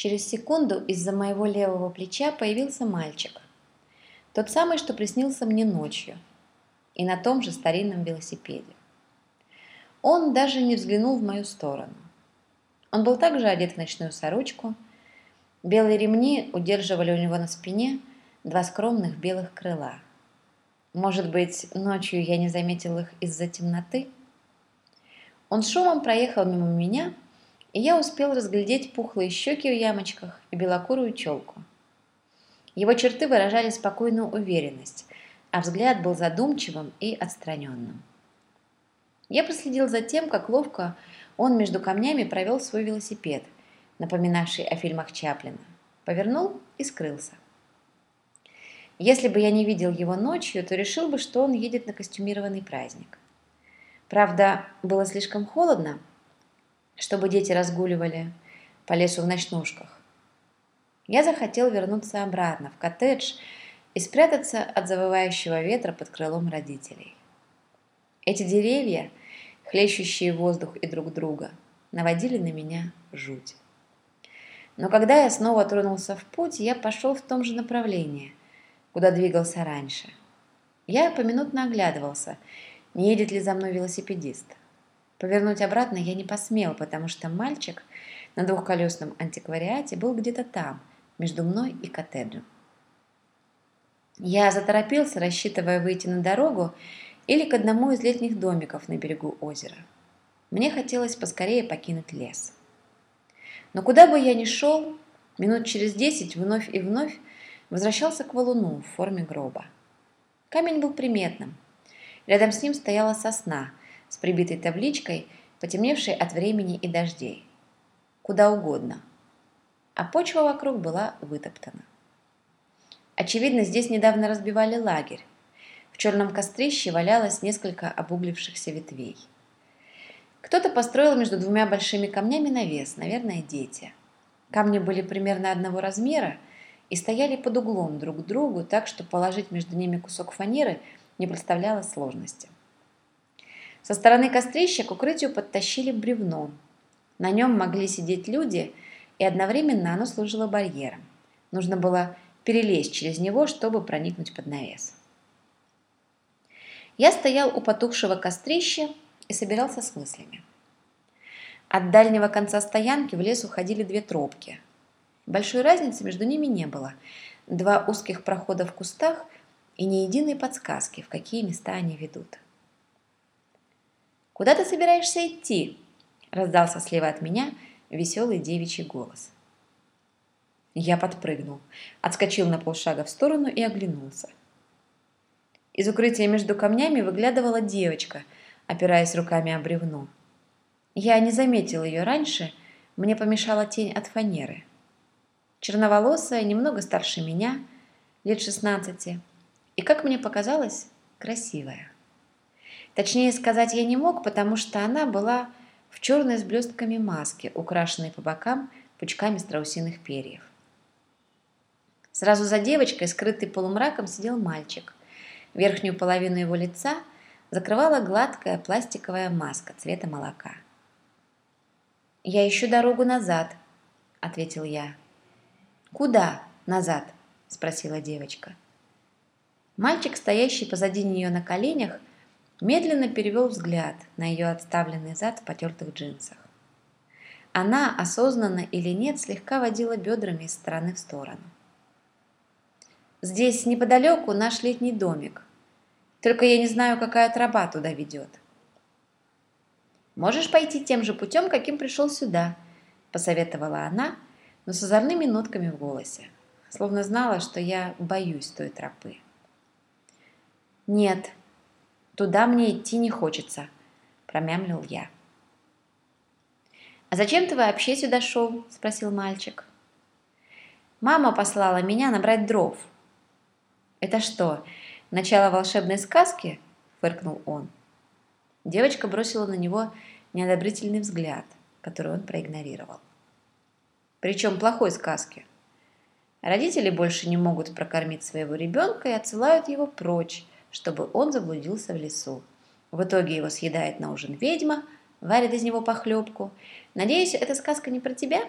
Через секунду из-за моего левого плеча появился мальчик. Тот самый, что приснился мне ночью. И на том же старинном велосипеде. Он даже не взглянул в мою сторону. Он был также одет в ночную сорочку. Белые ремни удерживали у него на спине два скромных белых крыла. Может быть, ночью я не заметил их из-за темноты? Он шумом проехал мимо меня, и я успел разглядеть пухлые щеки в ямочках и белокурую челку. Его черты выражали спокойную уверенность, а взгляд был задумчивым и отстраненным. Я проследил за тем, как ловко он между камнями провел свой велосипед, напоминавший о фильмах Чаплина, повернул и скрылся. Если бы я не видел его ночью, то решил бы, что он едет на костюмированный праздник. Правда, было слишком холодно, чтобы дети разгуливали по лесу в ночнушках. Я захотел вернуться обратно в коттедж и спрятаться от завывающего ветра под крылом родителей. Эти деревья, хлещущие воздух и друг друга, наводили на меня жуть. Но когда я снова тронулся в путь, я пошел в том же направлении, куда двигался раньше. Я поминутно оглядывался, не едет ли за мной велосипедист. Повернуть обратно я не посмел, потому что мальчик на двухколесном антиквариате был где-то там, между мной и коттеджем. Я заторопился, рассчитывая выйти на дорогу или к одному из летних домиков на берегу озера. Мне хотелось поскорее покинуть лес. Но куда бы я ни шел, минут через десять вновь и вновь возвращался к валуну в форме гроба. Камень был приметным. Рядом с ним стояла сосна с прибитой табличкой, потемневшей от времени и дождей. Куда угодно. А почва вокруг была вытоптана. Очевидно, здесь недавно разбивали лагерь. В черном кострище валялось несколько обуглившихся ветвей. Кто-то построил между двумя большими камнями навес, наверное, дети. Камни были примерно одного размера – и стояли под углом друг к другу, так что положить между ними кусок фанеры не представляло сложности. Со стороны кострища к укрытию подтащили бревно. На нем могли сидеть люди, и одновременно оно служило барьером. Нужно было перелезть через него, чтобы проникнуть под навес. Я стоял у потухшего кострища и собирался с мыслями. От дальнего конца стоянки в лес уходили две тропки – Большой разницы между ними не было. Два узких прохода в кустах и ни единой подсказки, в какие места они ведут. «Куда ты собираешься идти?» – раздался слева от меня веселый девичий голос. Я подпрыгнул, отскочил на полшага в сторону и оглянулся. Из укрытия между камнями выглядывала девочка, опираясь руками о бревно. Я не заметил ее раньше, мне помешала тень от фанеры – черноволосая, немного старше меня, лет 16, и, как мне показалось, красивая. Точнее сказать я не мог, потому что она была в черной с блестками маске, украшенной по бокам пучками страусиных перьев. Сразу за девочкой, скрытый полумраком, сидел мальчик. Верхнюю половину его лица закрывала гладкая пластиковая маска цвета молока. «Я ищу дорогу назад», — ответил я. «Куда назад?» – спросила девочка. Мальчик, стоящий позади нее на коленях, медленно перевел взгляд на ее отставленный зад в потертых джинсах. Она, осознанно или нет, слегка водила бедрами из стороны в сторону. «Здесь неподалеку наш летний домик. Только я не знаю, какая тропа туда ведет». «Можешь пойти тем же путем, каким пришел сюда», – посоветовала она – но с озорными нотками в голосе, словно знала, что я боюсь той тропы. «Нет, туда мне идти не хочется», – промямлил я. «А зачем ты вообще сюда шел?» – спросил мальчик. «Мама послала меня набрать дров». «Это что, начало волшебной сказки?» – фыркнул он. Девочка бросила на него неодобрительный взгляд, который он проигнорировал причем плохой сказки. Родители больше не могут прокормить своего ребенка и отсылают его прочь, чтобы он заблудился в лесу. В итоге его съедает на ужин ведьма, варит из него похлебку. Надеюсь, эта сказка не про тебя?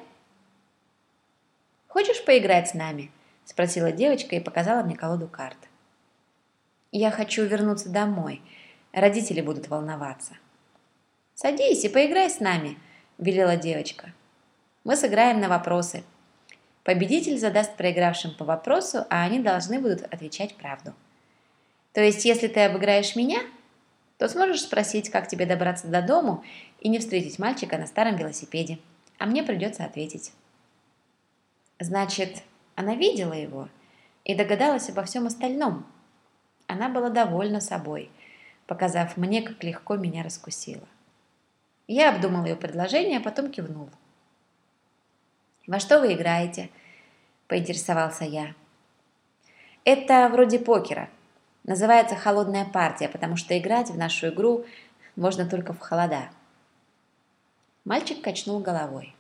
«Хочешь поиграть с нами?» – спросила девочка и показала мне колоду карт. «Я хочу вернуться домой. Родители будут волноваться». «Садись и поиграй с нами», – велела девочка. «Мы сыграем на вопросы. Победитель задаст проигравшим по вопросу, а они должны будут отвечать правду. То есть, если ты обыграешь меня, то сможешь спросить, как тебе добраться до дому и не встретить мальчика на старом велосипеде, а мне придется ответить. Значит, она видела его и догадалась обо всем остальном. Она была довольна собой, показав мне, как легко меня раскусила. Я обдумал ее предложение, а потом кивнул. «Во что вы играете?» – поинтересовался я. «Это вроде покера», Называется «Холодная партия», потому что играть в нашу игру можно только в холода. Мальчик качнул головой.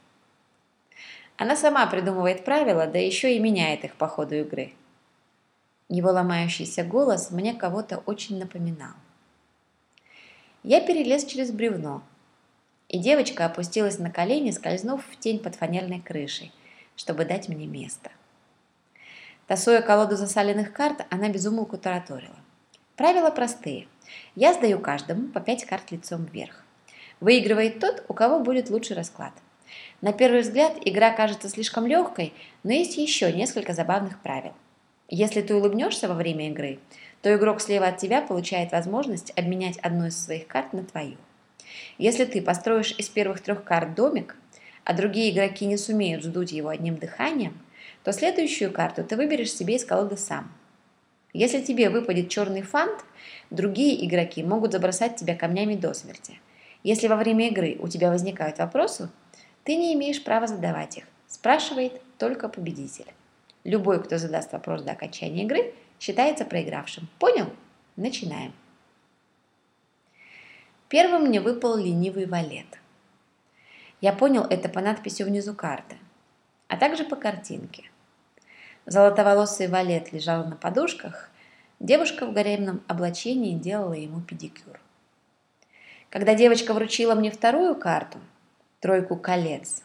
Она сама придумывает правила, да еще и меняет их по ходу игры. Его ломающийся голос мне кого-то очень напоминал. Я перелез через бревно, и девочка опустилась на колени, скользнув в тень под фанерной крышей, чтобы дать мне место. Тасуя колоду засаленных карт, она безумолку тараторила. Правила простые. Я сдаю каждому по 5 карт лицом вверх. Выигрывает тот, у кого будет лучший расклад. На первый взгляд игра кажется слишком легкой, но есть еще несколько забавных правил. Если ты улыбнешься во время игры, то игрок слева от тебя получает возможность обменять одну из своих карт на твою. Если ты построишь из первых трех карт домик, а другие игроки не сумеют сдуть его одним дыханием – то следующую карту ты выберешь себе из колоды сам. Если тебе выпадет черный фант, другие игроки могут забросать тебя камнями до смерти. Если во время игры у тебя возникают вопросы, ты не имеешь права задавать их. Спрашивает только победитель. Любой, кто задаст вопрос до окончания игры, считается проигравшим. Понял? Начинаем. Первым мне выпал ленивый валет. Я понял это по надписи внизу карты, а также по картинке. Золотоволосый валет лежал на подушках, девушка в гаремном облачении делала ему педикюр. Когда девочка вручила мне вторую карту, тройку колец,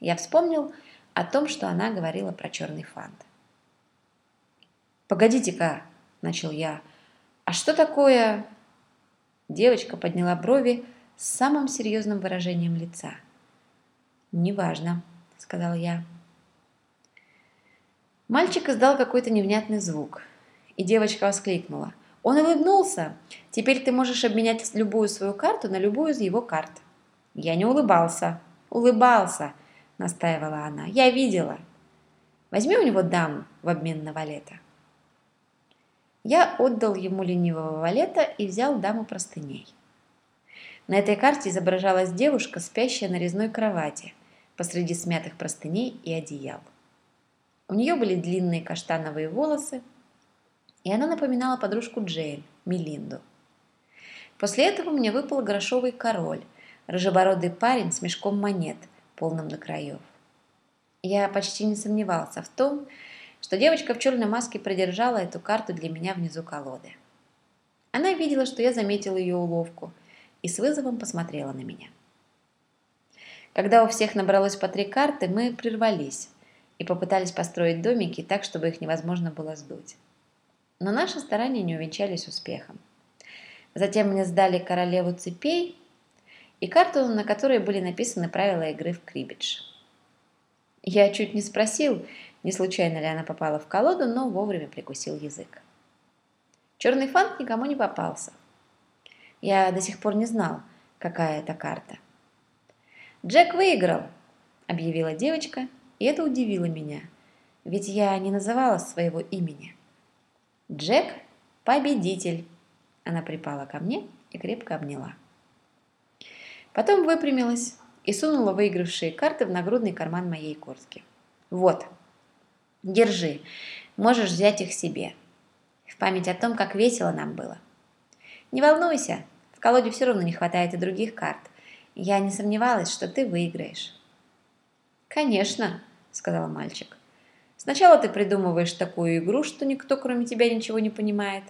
я вспомнил о том, что она говорила про черный фант. «Погодите-ка», — начал я, — «а что такое...» Девочка подняла брови с самым серьезным выражением лица. «Неважно», — сказал я. Мальчик издал какой-то невнятный звук, и девочка воскликнула. «Он улыбнулся! Теперь ты можешь обменять любую свою карту на любую из его карт». «Я не улыбался». «Улыбался», — настаивала она. «Я видела». «Возьми у него даму в обмен на валета». Я отдал ему ленивого валета и взял даму простыней. На этой карте изображалась девушка, спящая на резной кровати, посреди смятых простыней и одеял. У нее были длинные каштановые волосы, и она напоминала подружку Джейн, Мелинду. После этого мне выпал грошовый король, рыжебородый парень с мешком монет, полным до краев. Я почти не сомневался в том, что девочка в черной маске продержала эту карту для меня внизу колоды. Она видела, что я заметил ее уловку, и с вызовом посмотрела на меня. Когда у всех набралось по три карты, мы прервались, и попытались построить домики так, чтобы их невозможно было сдуть. Но наши старания не увенчались успехом. Затем мне сдали королеву цепей и карту, на которой были написаны правила игры в крибидж. Я чуть не спросил, не случайно ли она попала в колоду, но вовремя прикусил язык. Черный фант никому не попался. Я до сих пор не знал, какая это карта. «Джек выиграл!» – объявила девочка и это удивило меня, ведь я не называла своего имени. «Джек – победитель!» Она припала ко мне и крепко обняла. Потом выпрямилась и сунула выигравшие карты в нагрудный карман моей куртки. «Вот, держи, можешь взять их себе. В память о том, как весело нам было. Не волнуйся, в колоде все равно не хватает и других карт. Я не сомневалась, что ты выиграешь». «Конечно», — сказал мальчик. «Сначала ты придумываешь такую игру, что никто кроме тебя ничего не понимает,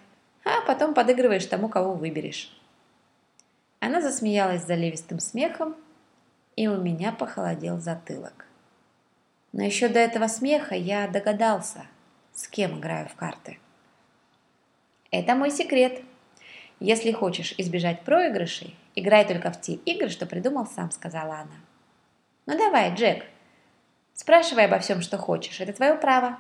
а потом подыгрываешь тому, кого выберешь». Она засмеялась заливистым смехом, и у меня похолодел затылок. Но еще до этого смеха я догадался, с кем играю в карты. Это мой секрет. Если хочешь избежать проигрышей, играй только в те игры, что придумал сам, сказала она. Ну давай, Джек, спрашивай обо всем, что хочешь, это твое право.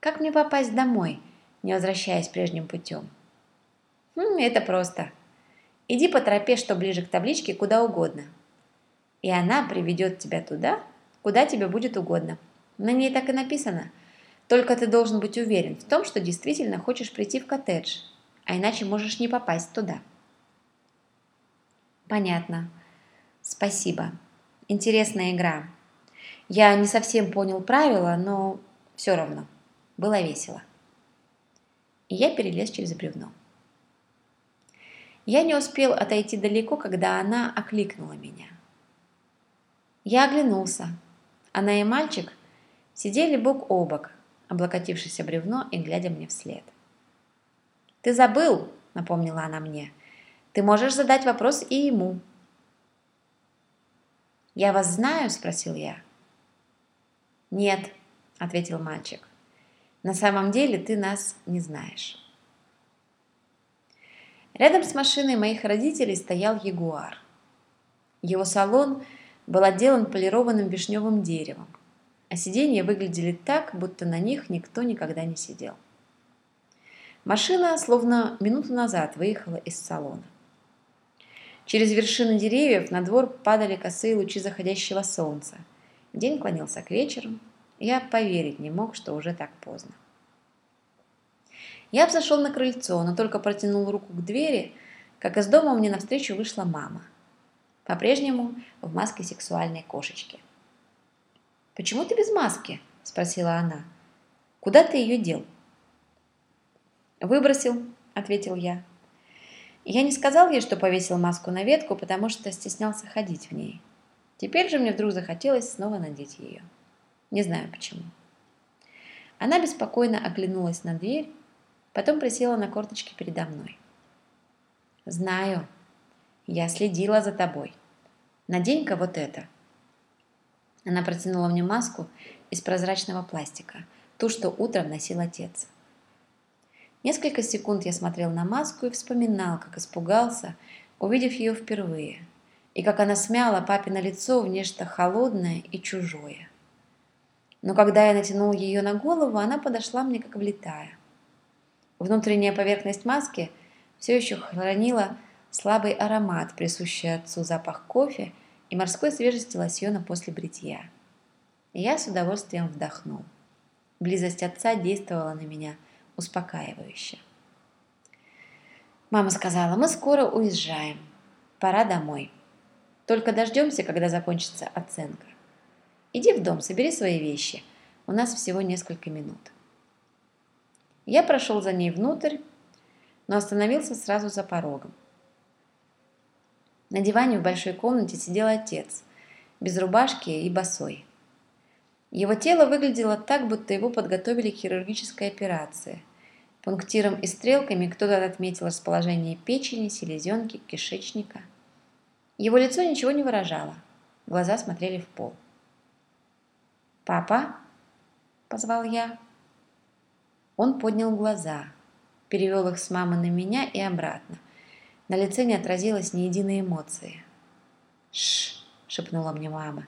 Как мне попасть домой, не возвращаясь прежним путем? Хм, это просто. Иди по тропе, что ближе к табличке, куда угодно. И она приведет тебя туда, куда тебе будет угодно. На ней так и написано. Только ты должен быть уверен в том, что действительно хочешь прийти в коттедж, а иначе можешь не попасть туда. Понятно. Спасибо. Интересная игра. Я не совсем понял правила, но все равно. Было весело. И я перелез через бревно. Я не успел отойти далеко, когда она окликнула меня. Я оглянулся. Она и мальчик сидели бок о бок, облокотившись о бревно и глядя мне вслед. «Ты забыл», — напомнила она мне. «Ты можешь задать вопрос и ему». «Я вас знаю?» — спросил я. «Нет», — ответил мальчик. На самом деле ты нас не знаешь. Рядом с машиной моих родителей стоял ягуар. Его салон был отделан полированным вишневым деревом, а сиденья выглядели так, будто на них никто никогда не сидел. Машина словно минуту назад выехала из салона. Через вершины деревьев на двор падали косые лучи заходящего солнца. День клонился к вечеру, я поверить не мог, что уже так поздно. Я взошел на крыльцо, но только протянул руку к двери, как из дома мне навстречу вышла мама. По-прежнему в маске сексуальной кошечки. «Почему ты без маски?» – спросила она. «Куда ты ее дел?» «Выбросил», – ответил я. Я не сказал ей, что повесил маску на ветку, потому что стеснялся ходить в ней. Теперь же мне вдруг захотелось снова надеть ее. Не знаю почему. Она беспокойно оглянулась на дверь, потом присела на корточки передо мной. «Знаю. Я следила за тобой. Надень-ка вот это». Она протянула мне маску из прозрачного пластика, ту, что утром носил отец. Несколько секунд я смотрел на маску и вспоминал, как испугался, увидев ее впервые, и как она смяла папино лицо в нечто холодное и чужое. Но когда я натянул ее на голову, она подошла мне как влетая. Внутренняя поверхность маски все еще хранила слабый аромат, присущий отцу запах кофе и морской свежести лосьона после бритья. И я с удовольствием вдохнул. Близость отца действовала на меня успокаивающе. Мама сказала, мы скоро уезжаем. Пора домой. Только дождемся, когда закончится оценка. Иди в дом, собери свои вещи. У нас всего несколько минут. Я прошел за ней внутрь, но остановился сразу за порогом. На диване в большой комнате сидел отец, без рубашки и босой. Его тело выглядело так, будто его подготовили к хирургической операции. Пунктиром и стрелками кто-то отметил расположение печени, селезенки, кишечника. Его лицо ничего не выражало, глаза смотрели в пол. «Папа?» – позвал я. Он поднял глаза, перевел их с мамы на меня и обратно. На лице не отразилось ни единой эмоции. «Шш!» – шепнула мне мама.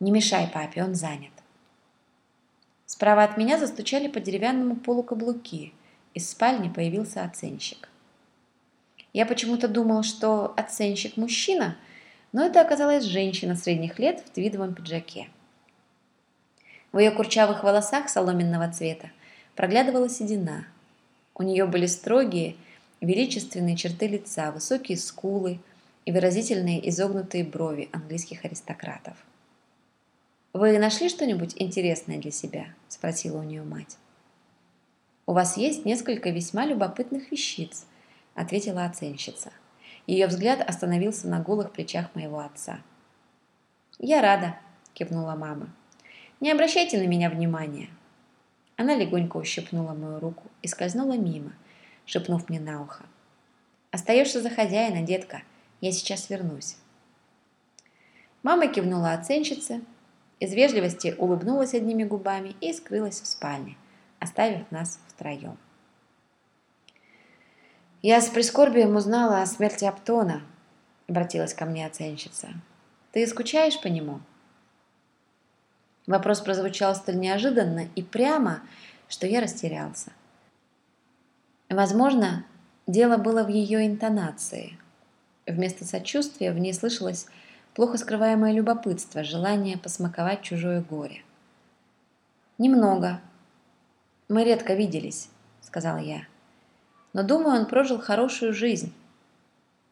«Не мешай папе, он занят». Справа от меня застучали по деревянному полу каблуки. Из спальни появился оценщик. Я почему-то думал, что оценщик мужчина, но это оказалась женщина средних лет в твидовом пиджаке. В ее курчавых волосах соломенного цвета проглядывала седина. У нее были строгие, величественные черты лица, высокие скулы и выразительные изогнутые брови английских аристократов. «Вы нашли что-нибудь интересное для себя?» – спросила у нее мать. «У вас есть несколько весьма любопытных вещиц», – ответила оценщица. Ее взгляд остановился на голых плечах моего отца. «Я рада», – кивнула мама. Не обращайте на меня внимания. Она легонько ущипнула мою руку и скользнула мимо, шепнув мне на ухо. «Остаешься за хозяина, детка. Я сейчас вернусь». Мама кивнула оценщице, из вежливости улыбнулась одними губами и скрылась в спальне, оставив нас втроем. «Я с прискорбием узнала о смерти Аптона», — обратилась ко мне оценщица. «Ты скучаешь по нему?» Вопрос прозвучал столь неожиданно и прямо, что я растерялся. Возможно, дело было в ее интонации. Вместо сочувствия в ней слышалось плохо скрываемое любопытство, желание посмаковать чужое горе. «Немного. Мы редко виделись», — сказала я. «Но думаю, он прожил хорошую жизнь».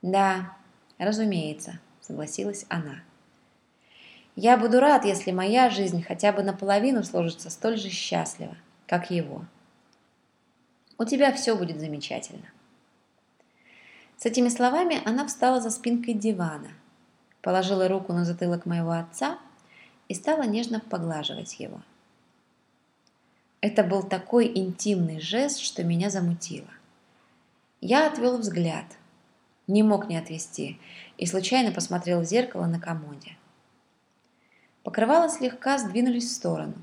«Да, разумеется», — согласилась она. Я буду рад, если моя жизнь хотя бы наполовину сложится столь же счастливо, как его. У тебя все будет замечательно. С этими словами она встала за спинкой дивана, положила руку на затылок моего отца и стала нежно поглаживать его. Это был такой интимный жест, что меня замутило. Я отвел взгляд, не мог не отвести, и случайно посмотрел в зеркало на комоде. Покрывала слегка сдвинулись в сторону.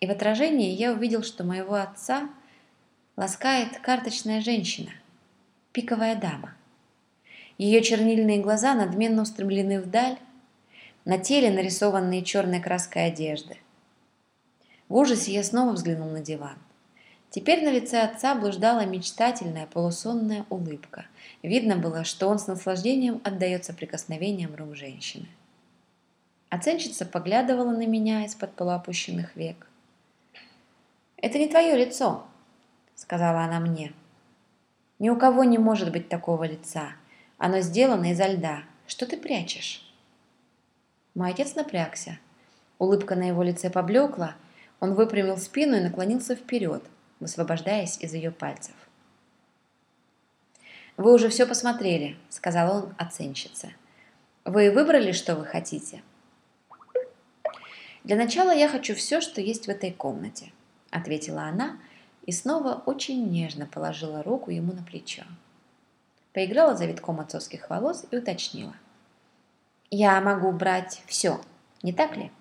И в отражении я увидел, что моего отца ласкает карточная женщина, пиковая дама. Ее чернильные глаза надменно устремлены вдаль, на теле нарисованные черной краской одежды. В ужасе я снова взглянул на диван. Теперь на лице отца блуждала мечтательная полусонная улыбка. Видно было, что он с наслаждением отдается прикосновениям рук женщины. Оценщица поглядывала на меня из-под полуопущенных век. «Это не твое лицо», — сказала она мне. «Ни у кого не может быть такого лица. Оно сделано изо льда. Что ты прячешь?» Мой отец напрягся. Улыбка на его лице поблекла, он выпрямил спину и наклонился вперед, высвобождаясь из ее пальцев. «Вы уже все посмотрели», — сказал он оценщице. «Вы выбрали, что вы хотите?» «Для начала я хочу все, что есть в этой комнате», – ответила она и снова очень нежно положила руку ему на плечо. Поиграла за витком отцовских волос и уточнила. «Я могу брать все, не так ли?»